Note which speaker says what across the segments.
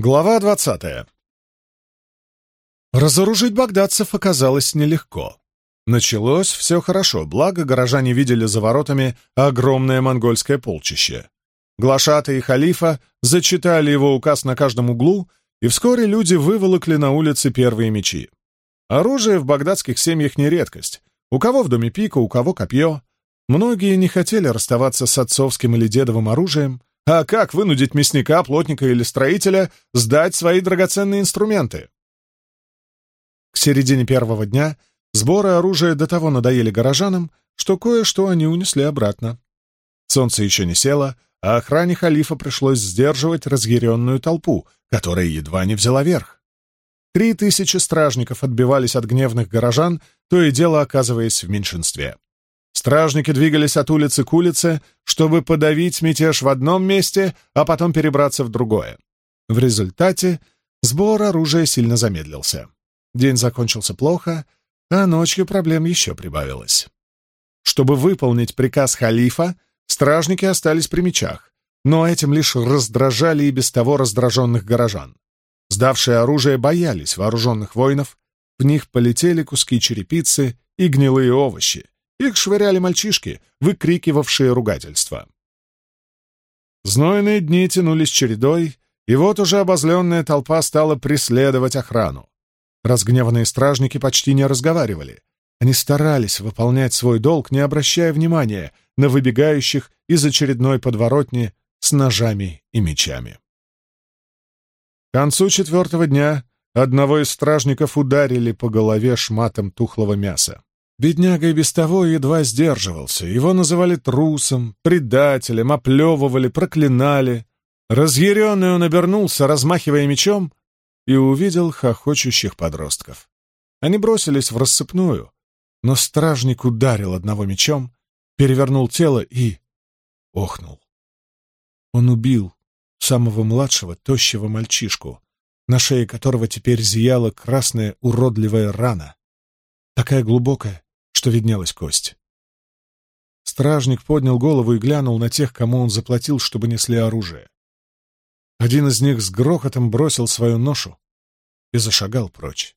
Speaker 1: Глава двадцатая. Разоружить багдадцев оказалось нелегко. Началось все хорошо, благо горожане видели за воротами огромное монгольское полчище. Глашата и халифа зачитали его указ на каждом углу, и вскоре люди выволокли на улицы первые мечи. Оружие в багдадских семьях не редкость. У кого в доме пика, у кого копье. Многие не хотели расставаться с отцовским или дедовым оружием, а как вынудить мясника, плотника или строителя сдать свои драгоценные инструменты? К середине первого дня сборы оружия до того надоели горожанам, что кое-что они унесли обратно. Солнце еще не село, а охране халифа пришлось сдерживать разъяренную толпу, которая едва не взяла верх. Три тысячи стражников отбивались от гневных горожан, то и дело оказываясь в меньшинстве. Стражники двигались от улицы к улице, чтобы подавить мятеж в одном месте, а потом перебраться в другое. В результате сбор оружия сильно замедлился. День закончился плохо, а ночью проблем еще прибавилось. Чтобы выполнить приказ халифа, стражники остались при мечах, но этим лишь раздражали и без того раздраженных горожан. Сдавшие оружие боялись вооруженных воинов, в них полетели куски черепицы и гнилые овощи, их швыряли мальчишки, выкрикивавшие ругательства. Знойные дни тянулись чередой, и вот уже обозленная толпа стала преследовать охрану. Разгневанные стражники почти не разговаривали. Они старались выполнять свой долг, не обращая внимания на выбегающих из очередной подворотни с ножами и мечами. К концу четвертого дня одного из стражников ударили по голове шматом тухлого мяса. Бедняга и без того едва сдерживался. Его называли трусом, предателем, оплевывали, проклинали. Разъяренный он обернулся, размахивая мечом, и увидел хохочущих подростков. Они бросились в рассыпную, но стражник ударил одного мечом, перевернул тело и... охнул. Он убил самого младшего, тощего мальчишку, на шее которого теперь зияла красная уродливая рана, такая глубокая, что виднелась кость. Стражник поднял голову и глянул на тех, кому он заплатил, чтобы несли оружие. Один из них с грохотом бросил свою ношу и зашагал прочь.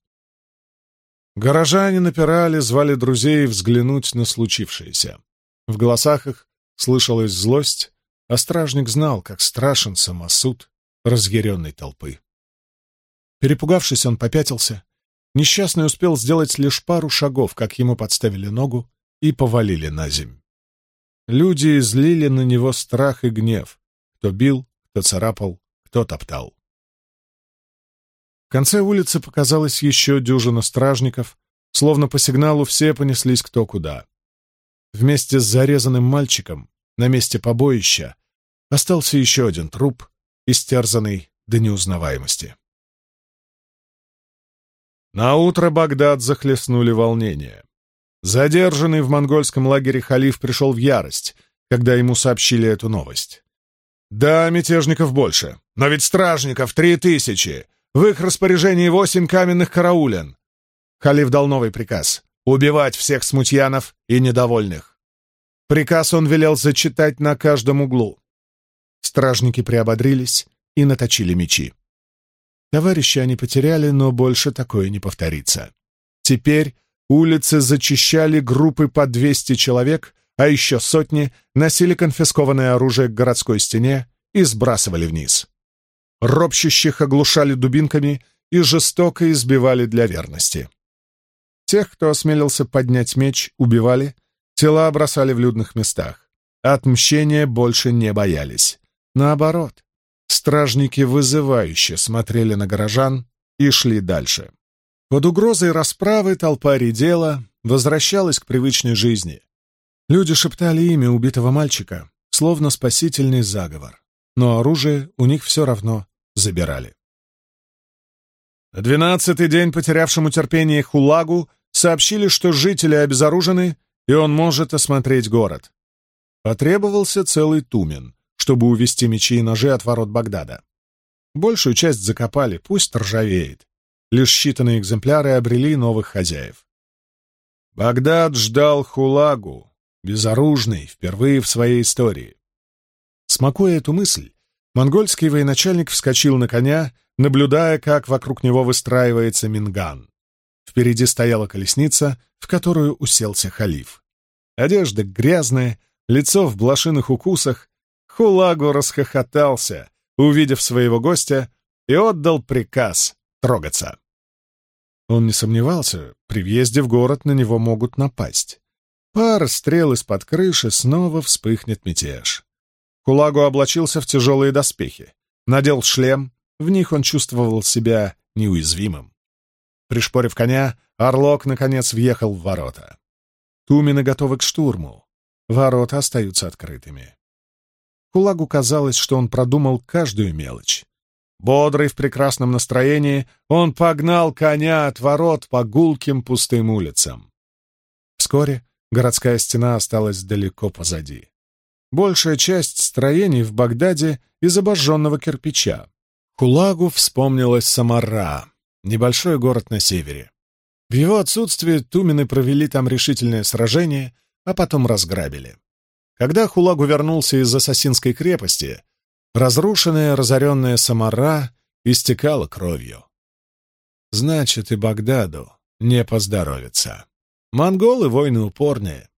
Speaker 1: Горожане напирали, звали друзей взглянуть на случившееся. В голосах их слышалась злость, а стражник знал, как страшен самосуд разъяренной толпы. Перепугавшись, он попятился Несчастный успел сделать лишь пару шагов, как ему подставили ногу и повалили на земь. Люди излили на него страх и гнев. Кто бил, кто царапал, кто топтал. В конце улицы показалось еще дюжина стражников, словно по сигналу все понеслись кто куда. Вместе с зарезанным мальчиком на месте побоища остался еще один труп, истерзанный до неузнаваемости. На утро Багдад захлестнули волнения. Задержанный в монгольском лагере халиф пришел в ярость, когда ему сообщили эту новость. «Да, мятежников больше, но ведь стражников три тысячи! В их распоряжении восемь каменных караулен!» Халиф дал новый приказ — убивать всех смутьянов и недовольных. Приказ он велел зачитать на каждом углу. Стражники приободрились и наточили мечи. Товарища они потеряли, но больше такое не повторится. Теперь улицы зачищали группы по 200 человек, а еще сотни носили конфискованное оружие к городской стене и сбрасывали вниз. Ропщущих оглушали дубинками и жестоко избивали для верности. Тех, кто осмелился поднять меч, убивали, тела бросали в людных местах. Отмщения больше не боялись. Наоборот, Стражники вызывающе смотрели на горожан и шли дальше. Под угрозой расправы толпа редела, возвращалась к привычной жизни. Люди шептали имя убитого мальчика, словно спасительный заговор, но оружие у них все равно забирали. На двенадцатый день потерявшему терпение Хулагу сообщили, что жители обезоружены, и он может осмотреть город. Потребовался целый тумен — чтобы увести мечи и ножи от ворот Багдада. Большую часть закопали, пусть ржавеет. Лишь считанные экземпляры обрели новых хозяев. Багдад ждал Хулагу, безоружный, впервые в своей истории. Смакуя эту мысль, монгольский военачальник вскочил на коня, наблюдая, как вокруг него выстраивается минган. Впереди стояла колесница, в которую уселся халиф. Одежда грязная, лицо в блошиных укусах. Хулагу расхохотался, увидев своего гостя, и отдал приказ трогаться. Он не сомневался, при въезде в город на него могут напасть. Пара стрел из-под крыши снова вспыхнет мятеж. Хулагу облачился в тяжелые доспехи, надел шлем, в них он чувствовал себя неуязвимым. Пришпорив коня, Орлок, наконец, въехал в ворота. Тумены готовы к штурму. Ворота остаются открытыми. Хулагу казалось, что он продумал каждую мелочь. Бодрый, в прекрасном настроении, он погнал коня от ворот по гулким пустым улицам. Вскоре городская стена осталась далеко позади. Большая часть строений в Багдаде из обожженного кирпича. Хулагу вспомнилась Самара, небольшой город на севере. В его отсутствие тумены провели там решительное сражение, а потом разграбили. Когда Хулагу вернулся из Ассасинской крепости, Разрушенная, разоренная Самара истекала кровью. Значит, и Багдаду не поздоровится. Монголы — войны упорные.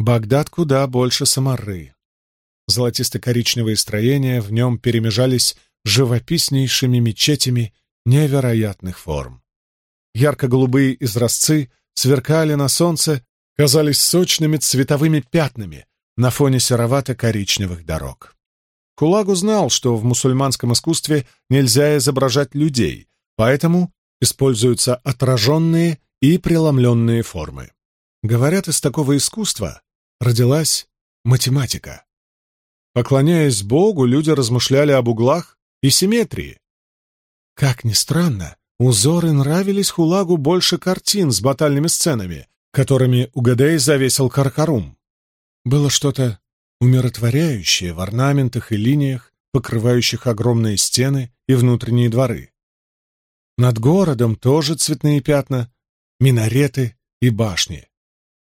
Speaker 1: Багдад куда больше Самары. Золотисто-коричневые строения в нем перемежались живописнейшими мечетями невероятных форм. Ярко-голубые изразцы сверкали на солнце, казались сочными цветовыми пятнами на фоне серовато-коричневых дорог. Кулагу знал, что в мусульманском искусстве нельзя изображать людей, поэтому используются отраженные и преломленные формы. Говорят, из такого искусства родилась математика. Поклоняясь Богу, люди размышляли об углах и симметрии. Как ни странно, узоры нравились Хулагу больше картин с батальными сценами, которыми Угадей завесил Каркарум. Было что-то умиротворяющее в орнаментах и линиях, покрывающих огромные стены и внутренние дворы. Над городом тоже цветные пятна, минареты и башни.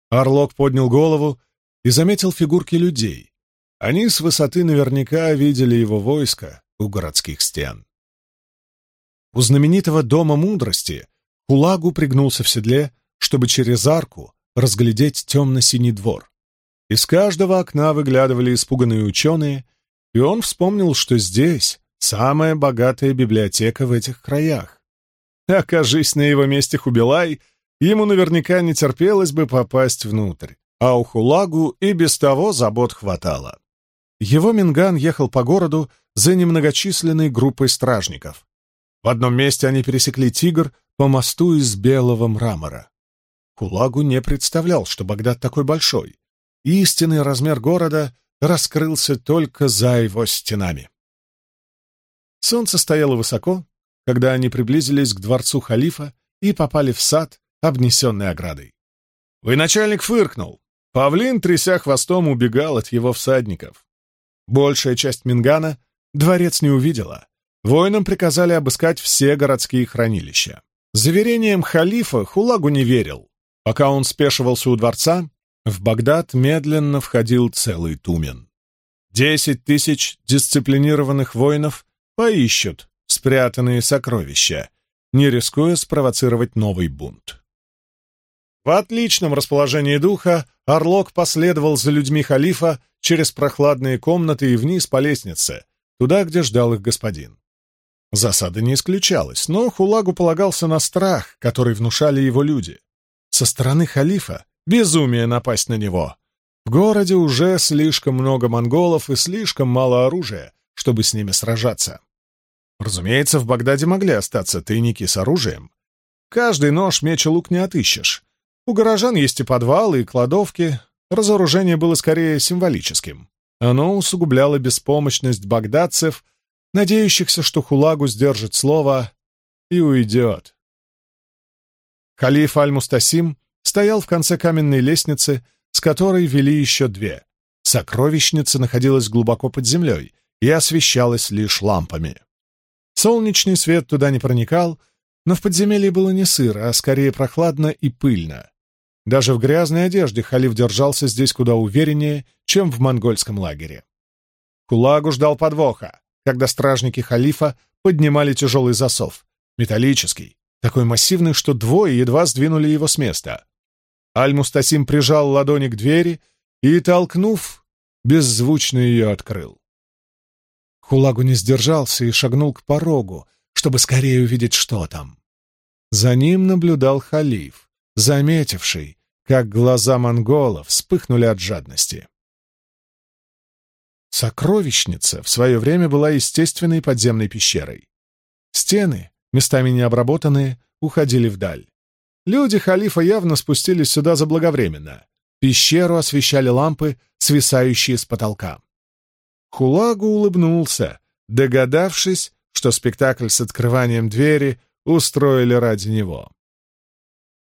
Speaker 1: Орлок поднял голову и заметил фигурки людей. Они с высоты наверняка видели его войско у городских стен. У знаменитого Дома Мудрости Хулагу пригнулся в седле, чтобы через арку разглядеть темно-синий двор. Из каждого окна выглядывали испуганные ученые, и он вспомнил, что здесь самая богатая библиотека в этих краях. Окажись на его месте Хубилай, ему наверняка не терпелось бы попасть внутрь, а у Хулагу и без того забот хватало. Его Минган ехал по городу за немногочисленной группой стражников. В одном месте они пересекли Тигр по мосту из белого мрамора. Хулагу не представлял, что Багдад такой большой истинный размер города раскрылся только за его стенами. Солнце стояло высоко, когда они приблизились к дворцу халифа и попали в сад, обнесенный оградой. Военачальник фыркнул. Павлин, тряся хвостом, убегал от его всадников. Большая часть Мингана дворец не увидела. Воинам приказали обыскать все городские хранилища. Заверением халифа Хулагу не верил. Пока он спешивался у дворца, в Багдад медленно входил целый Тумен. Десять тысяч дисциплинированных воинов поищут спрятанные сокровища, не рискуя спровоцировать новый бунт. В отличном расположении духа Орлок последовал за людьми халифа через прохладные комнаты и вниз по лестнице, туда, где ждал их господин. Засада не исключалась, но Хулагу полагался на страх, который внушали его люди. Со стороны халифа Безумие напасть на него. В городе уже слишком много монголов и слишком мало оружия, чтобы с ними сражаться. Разумеется, в Багдаде могли остаться тайники с оружием. Каждый нож, меч и лук не отыщешь. У горожан есть и подвалы, и кладовки. Разоружение было скорее символическим. Оно усугубляло беспомощность багдадцев, надеющихся, что Хулагу сдержит слово и уйдет. Халиф Аль-Мустасим стоял в конце каменной лестницы, с которой вели еще две. Сокровищница находилась глубоко под землей и освещалась лишь лампами. Солнечный свет туда не проникал, но в подземелье было не сыро, а скорее прохладно и пыльно. Даже в грязной одежде халиф держался здесь куда увереннее, чем в монгольском лагере. Кулагу ждал подвоха, когда стражники халифа поднимали тяжелый засов, металлический, такой массивный, что двое едва сдвинули его с места. Аль-Мустасим прижал ладони к двери и, толкнув, беззвучно ее открыл. Хулагу не сдержался и шагнул к порогу, чтобы скорее увидеть, что там. За ним наблюдал халиф, заметивший, как глаза монголов вспыхнули от жадности. Сокровищница в свое время была естественной подземной пещерой. Стены, местами необработанные, уходили вдаль. Люди халифа явно спустились сюда заблаговременно. Пещеру освещали лампы, свисающие с потолка. Хулагу улыбнулся, догадавшись, что спектакль с открыванием двери устроили ради него.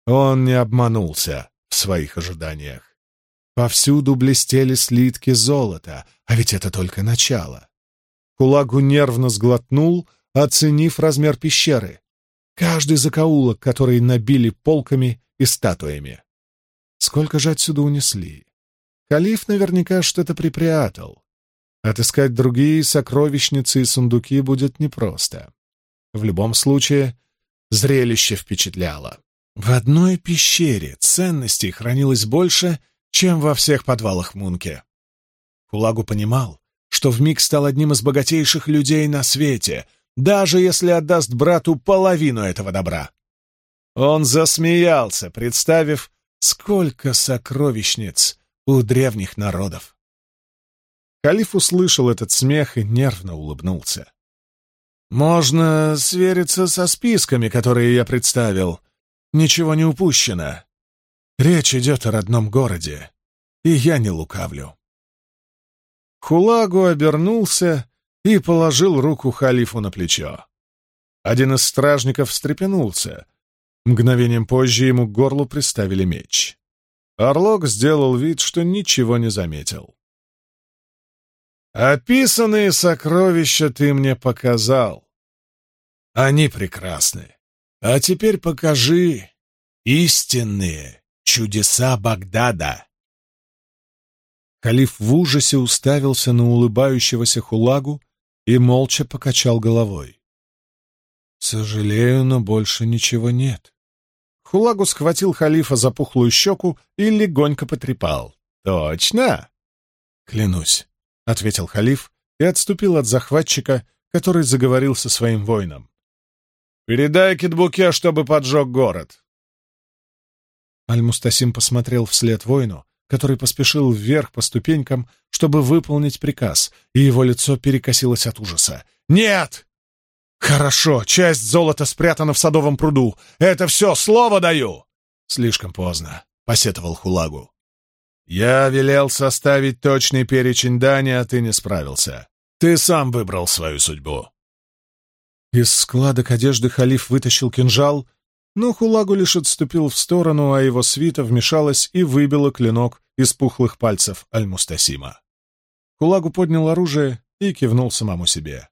Speaker 1: Он не обманулся в своих ожиданиях. Повсюду блестели слитки золота, а ведь это только начало. Хулагу нервно сглотнул, оценив размер пещеры. Каждый закоулок, который набили полками и статуями. Сколько же отсюда унесли? Халиф наверняка что-то припрятал. Отыскать другие сокровищницы и сундуки будет непросто. В любом случае, зрелище впечатляло. В одной пещере ценностей хранилось больше, чем во всех подвалах Мунке. Кулагу понимал, что вмиг стал одним из богатейших людей на свете, даже если отдаст брату половину этого добра. Он засмеялся, представив, сколько сокровищниц у древних народов. Халиф услышал этот смех и нервно улыбнулся. «Можно свериться со списками, которые я представил. Ничего не упущено. Речь идет о родном городе, и я не лукавлю». Хулагу обернулся и положил руку халифу на плечо. Один из стражников встрепенулся. Мгновением позже ему к горлу приставили меч. Орлок сделал вид, что ничего не заметил. «Описанные сокровища ты мне показал. Они прекрасны. А теперь покажи истинные чудеса Багдада». Халиф в ужасе уставился на улыбающегося Хулагу и молча покачал головой. «Сожалею, но больше ничего нет». Хулагу схватил халифа за пухлую щеку и легонько потрепал. «Точно?» «Клянусь», — ответил халиф и отступил от захватчика, который заговорил со своим воином. «Передай Китбуке, чтобы поджег город». Аль-Мустасим посмотрел вслед воину, который поспешил вверх по ступенькам, чтобы выполнить приказ, и его лицо перекосилось от ужаса. «Нет!» «Хорошо, часть золота спрятана в садовом пруду. Это все, слово даю!» «Слишком поздно», — посетовал Хулагу. «Я велел составить точный перечень дани, а ты не справился. Ты сам выбрал свою судьбу». Из складок одежды халиф вытащил кинжал, но Хулагу лишь отступил в сторону, а его свита вмешалась и выбила клинок из пухлых пальцев Аль-Мустасима. Хулагу поднял оружие и кивнул самому себе.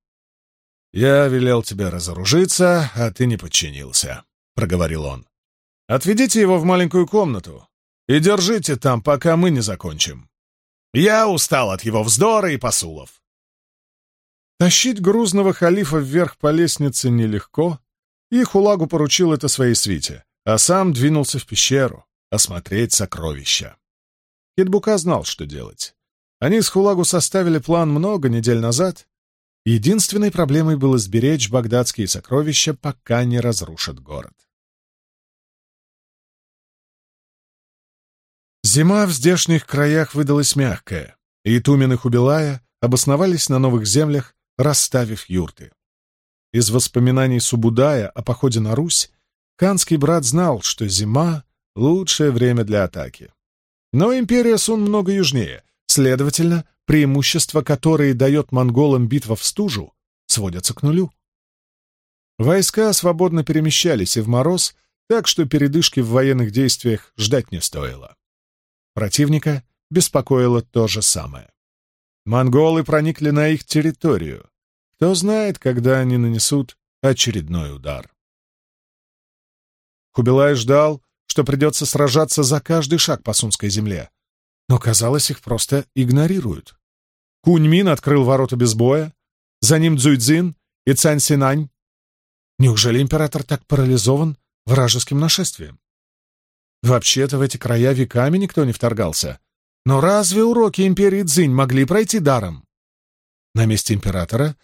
Speaker 1: «Я велел тебе разоружиться, а ты не подчинился», — проговорил он. «Отведите его в маленькую комнату и держите там, пока мы не закончим. Я устал от его вздора и посулов». Тащить грузного халифа вверх по лестнице нелегко, и Хулагу поручил это своей свите, а сам двинулся в пещеру осмотреть сокровища. Китбука знал, что делать. Они с Хулагу составили план много недель назад, Единственной проблемой было сберечь багдадские сокровища, пока не разрушат город. Зима в здешних краях выдалась мягкая, и Тумин и Хубилая обосновались на новых землях, расставив юрты. Из воспоминаний Субудая о походе на Русь канский брат знал, что зима — лучшее время для атаки. Но империя Сун много южнее, следовательно, преимущества, которые дает монголам битва в стужу, сводятся к нулю. Войска свободно перемещались и в мороз, так что передышки в военных действиях ждать не стоило. Противника беспокоило то же самое. Монголы проникли на их территорию. Кто знает, когда они нанесут очередной удар. Хубилай ждал, что придется сражаться за каждый шаг по Сунской земле, но, казалось, их просто игнорируют. Куньмин открыл ворота без боя, за ним Цзуйцзин и Цань Синань. Неужели император так парализован вражеским нашествием? Вообще-то в эти края веками никто не вторгался. Но разве уроки империи Цзинь могли пройти даром? На месте императора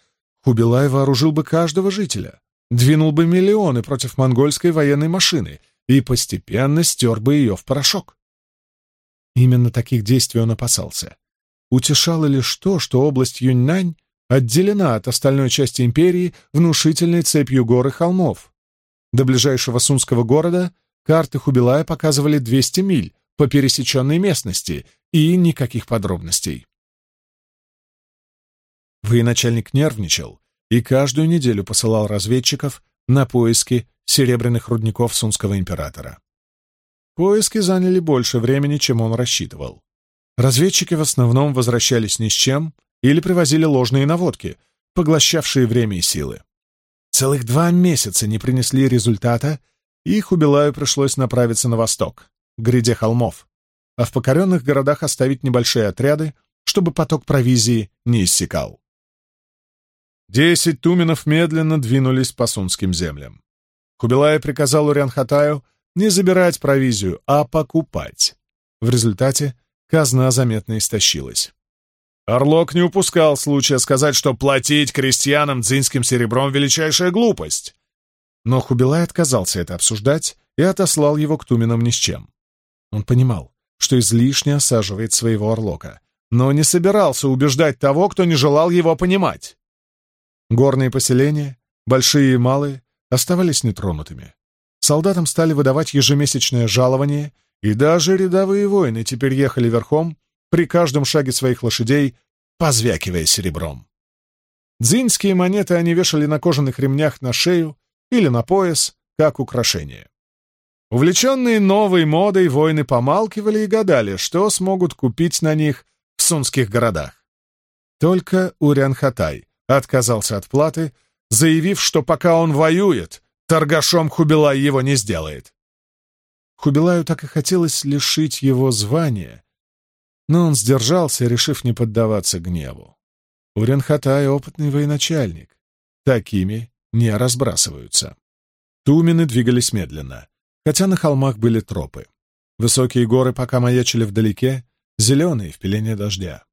Speaker 1: Хубилай вооружил бы каждого жителя, двинул бы миллионы против монгольской военной машины и постепенно стер бы ее в порошок. Именно таких действий он опасался. Утешало лишь то, что область Юньнань отделена от остальной части империи внушительной цепью гор и холмов. До ближайшего сунского города карты Хубилая показывали 200 миль по пересеченной местности и никаких подробностей. Военачальник нервничал и каждую неделю посылал разведчиков на поиски серебряных рудников Сунского императора. Поиски заняли больше времени, чем он рассчитывал. Разведчики в основном возвращались ни с чем или привозили ложные наводки, поглощавшие время и силы. Целых два месяца не принесли результата, и Хубилаю пришлось направиться на восток, к гряде холмов, а в покоренных городах оставить небольшие отряды, чтобы поток провизии не иссякал. Десять туменов медленно двинулись по сунским землям. Хубилай приказал Урянхатаю не забирать провизию, а покупать. В результате казна заметно истощилась. Орлок не упускал случая сказать, что платить крестьянам дзинским серебром — величайшая глупость. Но Хубилай отказался это обсуждать и отослал его к Туменам ни с чем. Он понимал, что излишне осаживает своего Орлока, но не собирался убеждать того, кто не желал его понимать. Горные поселения, большие и малые, оставались нетронутыми. Солдатам стали выдавать ежемесячное жалование, и даже рядовые воины теперь ехали верхом при каждом шаге своих лошадей, позвякивая серебром. Дзиньские монеты они вешали на кожаных ремнях на шею или на пояс, как украшение. Увлеченные новой модой, воины помалкивали и гадали, что смогут купить на них в сунских городах. Только Урянхатай отказался от платы, заявив, что пока он воюет, торгашом Хубилай его не сделает. Хубилаю так и хотелось лишить его звания, но он сдержался, решив не поддаваться гневу. Уренхатай — опытный военачальник. Такими не разбрасываются. Тумены двигались медленно, хотя на холмах были тропы. Высокие горы пока маячили вдалеке, зеленые в пелене дождя.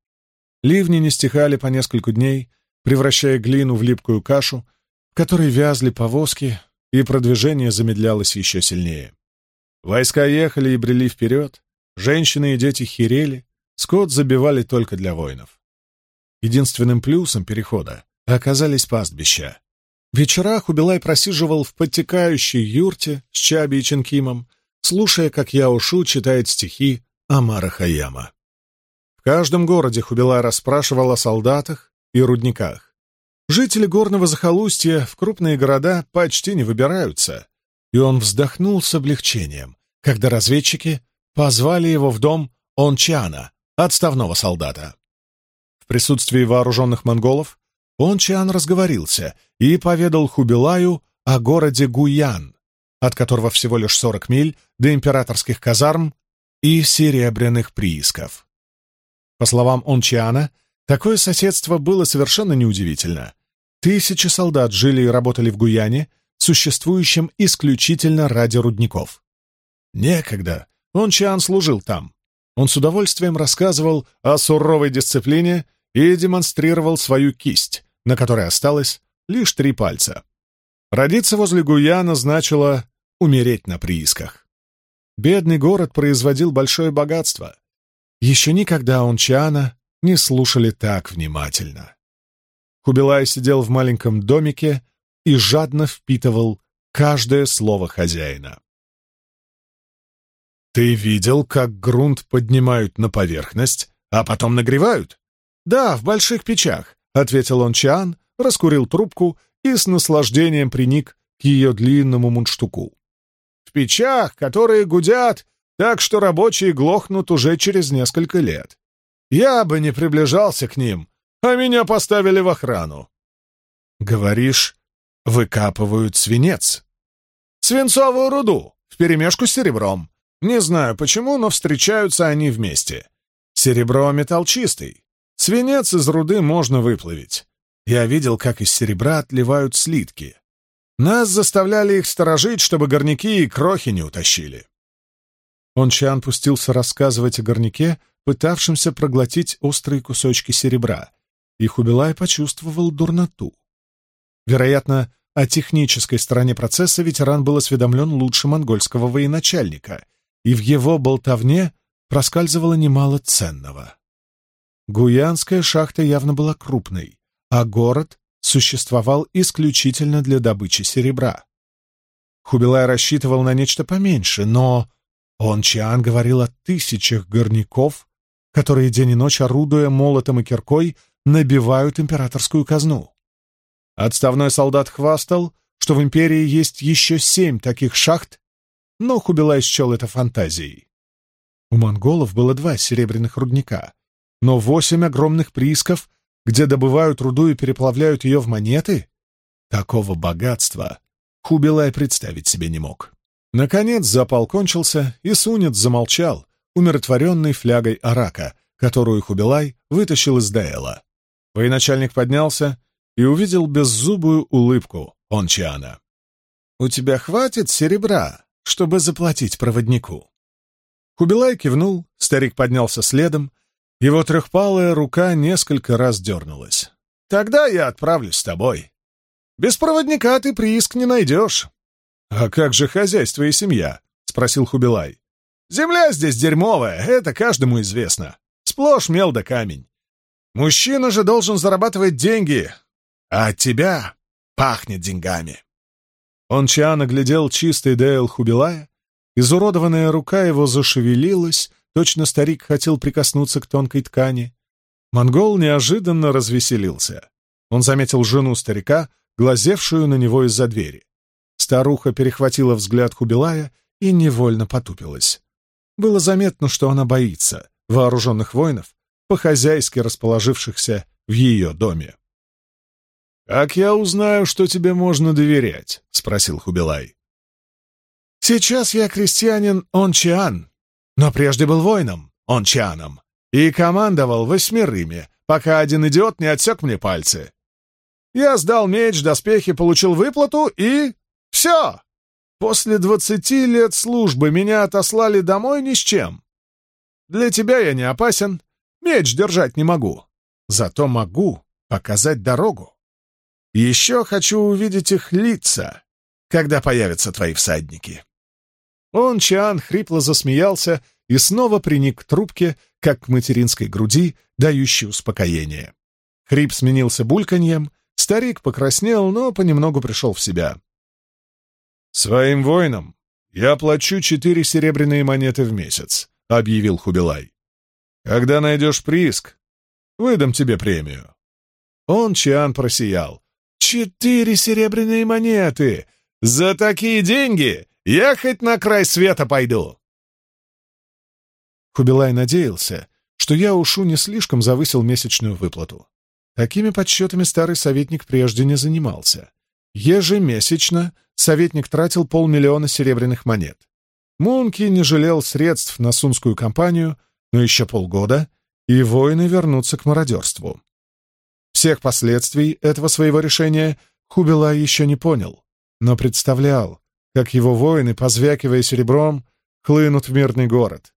Speaker 1: Ливни не стихали по несколько дней, превращая глину в липкую кашу, в которой вязли повозки, и продвижение замедлялось еще сильнее. Войска ехали и брели вперед, женщины и дети херели, скот забивали только для воинов. Единственным плюсом перехода оказались пастбища. В вечерах Убилай просиживал в подтекающей юрте с Чаби и Ченкимом, слушая, как Яушу читает стихи Амара Хаяма. В каждом городе Хубилай расспрашивал о солдатах и рудниках. Жители горного захолустья в крупные города почти не выбираются, и он вздохнул с облегчением, когда разведчики позвали его в дом Ончана, отставного солдата. В присутствии вооруженных монголов Ончан разговорился и поведал Хубилаю о городе Гуян, от которого всего лишь сорок миль до императорских казарм и серебряных приисков. По словам Ончиана, такое соседство было совершенно неудивительно. Тысячи солдат жили и работали в Гуяне, существующем исключительно ради рудников. Некогда Ончиан служил там. Он с удовольствием рассказывал о суровой дисциплине и демонстрировал свою кисть, на которой осталось лишь три пальца. Родиться возле Гуяна значило умереть на приисках. Бедный город производил большое богатство. Еще никогда Ончиана не слушали так внимательно. Кубилай сидел в маленьком домике и жадно впитывал каждое слово хозяина. «Ты видел, как грунт поднимают на поверхность, а потом нагревают?» «Да, в больших печах», — ответил он Чан, раскурил трубку и с наслаждением приник к ее длинному мундштуку. «В печах, которые гудят, так что рабочие глохнут уже через несколько лет. Я бы не приближался к ним, а меня поставили в охрану». «Говоришь, выкапывают свинец?» «Свинцовую руду, вперемешку с серебром. Не знаю почему, но встречаются они вместе. Серебро — металл чистый. Свинец из руды можно выплавить. Я видел, как из серебра отливают слитки. Нас заставляли их сторожить, чтобы горняки и крохи не утащили. Он Чан пустился рассказывать о горняке, пытавшемся проглотить острые кусочки серебра, и Хубилай почувствовал дурноту. Вероятно, о технической стороне процесса ветеран был осведомлен лучше монгольского военачальника, и в его болтовне проскальзывало немало ценного. Гуянская шахта явно была крупной, а город существовал исключительно для добычи серебра. Хубилай рассчитывал на нечто поменьше, но он Чиан говорил о тысячах горняков, которые день и ночь, орудуя молотом и киркой, набивают императорскую казну. Отставной солдат хвастал, что в империи есть еще семь таких шахт, но Хубилай счел это фантазией. У монголов было два серебряных рудника, но восемь огромных приисков, где добывают руду и переплавляют ее в монеты? Такого богатства Хубилай представить себе не мог. Наконец запал кончился, и Сунец замолчал, умиротворенный флягой арака, которую Хубилай вытащил из Даэла. Военачальник поднялся и увидел беззубую улыбку Ончиана. «У тебя хватит серебра, чтобы заплатить проводнику?» Хубилай кивнул, старик поднялся следом, его трехпалая рука несколько раз дернулась. «Тогда я отправлюсь с тобой. Без проводника ты прииск не найдешь». «А как же хозяйство и семья?» — спросил Хубилай. «Земля здесь дерьмовая, это каждому известно. Сплошь мел да камень. Мужчина же должен зарабатывать деньги, а от тебя пахнет деньгами». Он Чиан оглядел чистый Дейл Хубилая, изуродованная рука его зашевелилась, точно старик хотел прикоснуться к тонкой ткани. Монгол неожиданно развеселился. Он заметил жену старика, глазевшую на него из-за двери. Старуха перехватила взгляд Хубилая и невольно потупилась. Было заметно, что она боится вооруженных воинов, по-хозяйски расположившихся в ее доме. «Как я узнаю, что тебе можно доверять?» — спросил Хубилай. «Сейчас я крестьянин Ончиан, но прежде был воином Ончианом и командовал восьмерыми, пока один идиот не отсек мне пальцы. Я сдал меч, доспехи, получил выплату и... все! После двадцати лет службы меня отослали домой ни с чем. Для тебя я не опасен, меч держать не могу, зато могу показать дорогу. Еще хочу увидеть их лица, когда появятся твои всадники». Он, Чан, хрипло засмеялся и снова приник к трубке, как к материнской груди, дающей успокоение. Хрип сменился бульканьем, старик покраснел, но понемногу пришел в себя. «Своим воинам я плачу четыре серебряные монеты в месяц», — объявил Хубилай. «Когда найдешь прииск, выдам тебе премию». Он, Чиан, просиял. «Четыре серебряные монеты! За такие деньги я хоть на край света пойду!» Хубилай надеялся, что я ушу не слишком завысил месячную выплату. Такими подсчетами старый советник прежде не занимался. Ежемесячно советник тратил полмиллиона серебряных монет. Мунки не жалел средств на сунскую кампанию, но еще полгода, и воины вернутся к мародерству. Всех последствий этого своего решения Хубилай еще не понял, но представлял, как его воины, позвякивая серебром, хлынут в мирный город.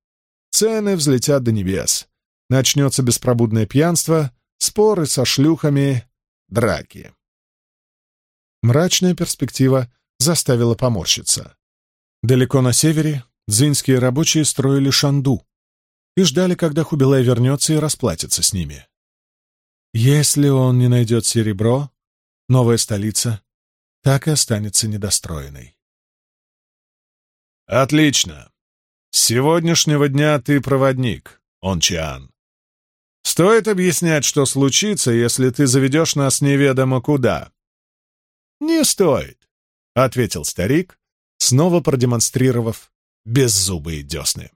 Speaker 1: Цены взлетят до небес. Начнется беспробудное пьянство, споры со шлюхами, драки. Мрачная перспектива заставила поморщиться. Далеко на севере дзинские рабочие строили шанду и ждали, когда Хубилай вернется и расплатится с ними. Если он не найдет серебро, новая столица так и останется недостроенной. «Отлично. С сегодняшнего дня ты проводник, Ончиан. Стоит объяснять, что случится, если ты заведешь нас неведомо куда?» «Не стоит», — ответил старик, снова продемонстрировав беззубые десны.